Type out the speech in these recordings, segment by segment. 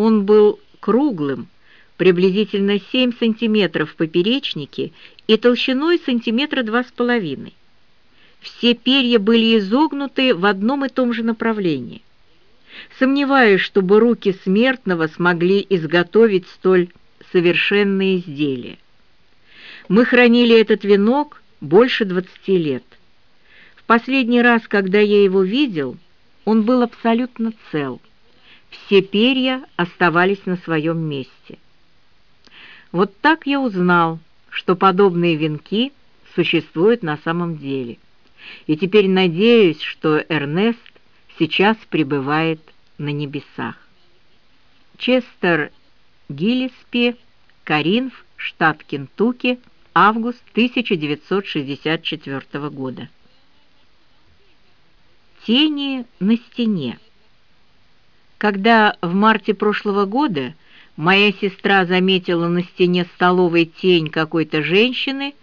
Он был круглым, приблизительно 7 сантиметров в поперечнике и толщиной сантиметра два с половиной. Все перья были изогнуты в одном и том же направлении. Сомневаюсь, чтобы руки смертного смогли изготовить столь совершенные изделия. Мы хранили этот венок больше двадцати лет. В последний раз, когда я его видел, он был абсолютно цел. Все перья оставались на своем месте. Вот так я узнал, что подобные венки существуют на самом деле. И теперь надеюсь, что Эрнест сейчас пребывает на небесах. Честер Гиллиспи, Каринф, штат Кентукки, август 1964 года. Тени на стене. Когда в марте прошлого года моя сестра заметила на стене столовой тень какой-то женщины,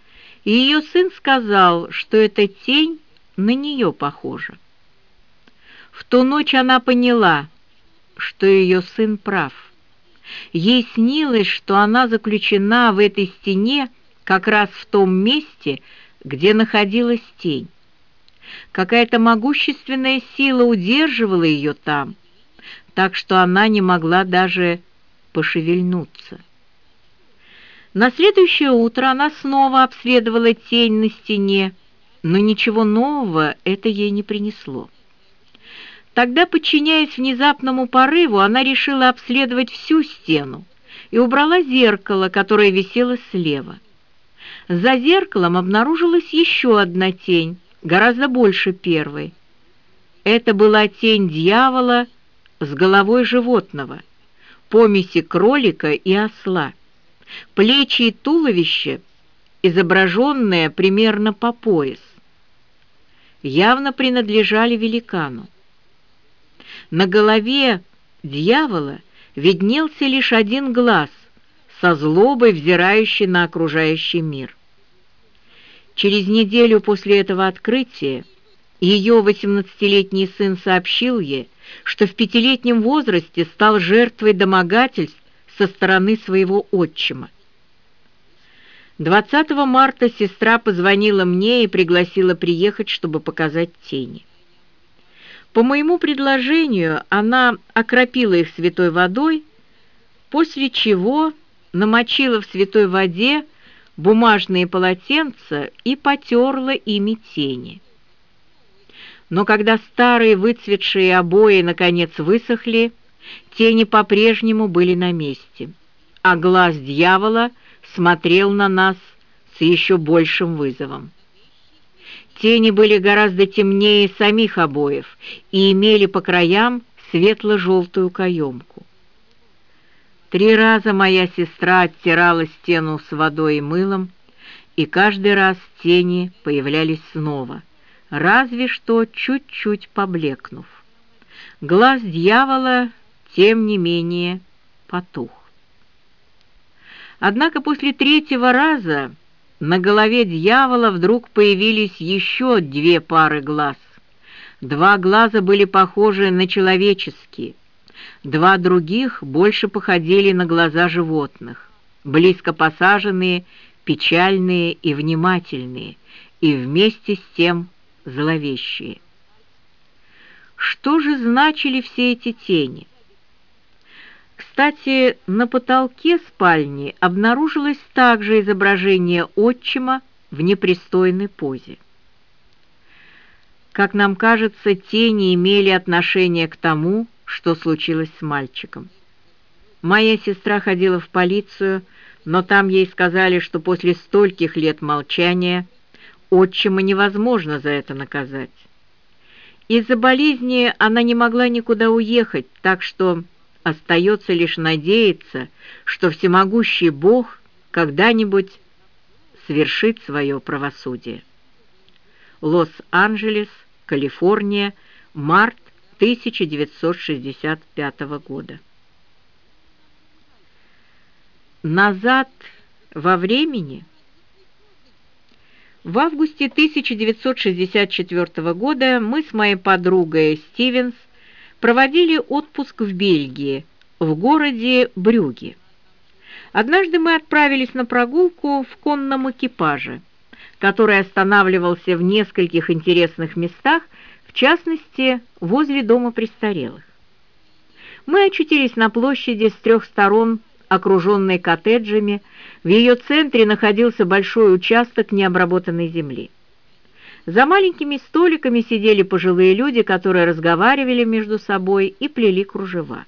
и ее сын сказал, что эта тень на нее похожа. В ту ночь она поняла, что ее сын прав. Ей снилось, что она заключена в этой стене как раз в том месте, где находилась тень. Какая-то могущественная сила удерживала ее там, так что она не могла даже пошевельнуться. На следующее утро она снова обследовала тень на стене, но ничего нового это ей не принесло. Тогда, подчиняясь внезапному порыву, она решила обследовать всю стену и убрала зеркало, которое висело слева. За зеркалом обнаружилась еще одна тень, гораздо больше первой. Это была тень дьявола с головой животного, помеси кролика и осла. Плечи и туловище, изображенные примерно по пояс, явно принадлежали великану. На голове дьявола виднелся лишь один глаз, со злобой взирающий на окружающий мир. Через неделю после этого открытия ее восемнадцатилетний сын сообщил ей, что в пятилетнем возрасте стал жертвой домогательств со стороны своего отчима. 20 марта сестра позвонила мне и пригласила приехать, чтобы показать тени. По моему предложению она окропила их святой водой, после чего намочила в святой воде бумажные полотенца и потерла ими тени. Но когда старые выцветшие обои наконец высохли, тени по-прежнему были на месте, а глаз дьявола смотрел на нас с еще большим вызовом. Тени были гораздо темнее самих обоев и имели по краям светло-желтую каемку. Три раза моя сестра оттирала стену с водой и мылом, и каждый раз тени появлялись снова, разве что чуть-чуть поблекнув. Глаз дьявола, тем не менее, потух. Однако после третьего раза на голове дьявола вдруг появились еще две пары глаз. Два глаза были похожи на человеческие, два других больше походили на глаза животных, близко посаженные, печальные и внимательные, и вместе с тем зловещие. Что же значили все эти тени? Кстати, на потолке спальни обнаружилось также изображение отчима в непристойной позе. Как нам кажется, тени имели отношение к тому, что случилось с мальчиком. Моя сестра ходила в полицию, но там ей сказали, что после стольких лет молчания отчима невозможно за это наказать. Из-за болезни она не могла никуда уехать, так что Остается лишь надеяться, что всемогущий Бог когда-нибудь свершит свое правосудие. Лос-Анджелес, Калифорния, март 1965 года. Назад во времени в августе 1964 года мы с моей подругой Стивенс проводили отпуск в Бельгии, в городе Брюге. Однажды мы отправились на прогулку в конном экипаже, который останавливался в нескольких интересных местах, в частности, возле дома престарелых. Мы очутились на площади с трех сторон, окруженной коттеджами, в ее центре находился большой участок необработанной земли. За маленькими столиками сидели пожилые люди, которые разговаривали между собой и плели кружева.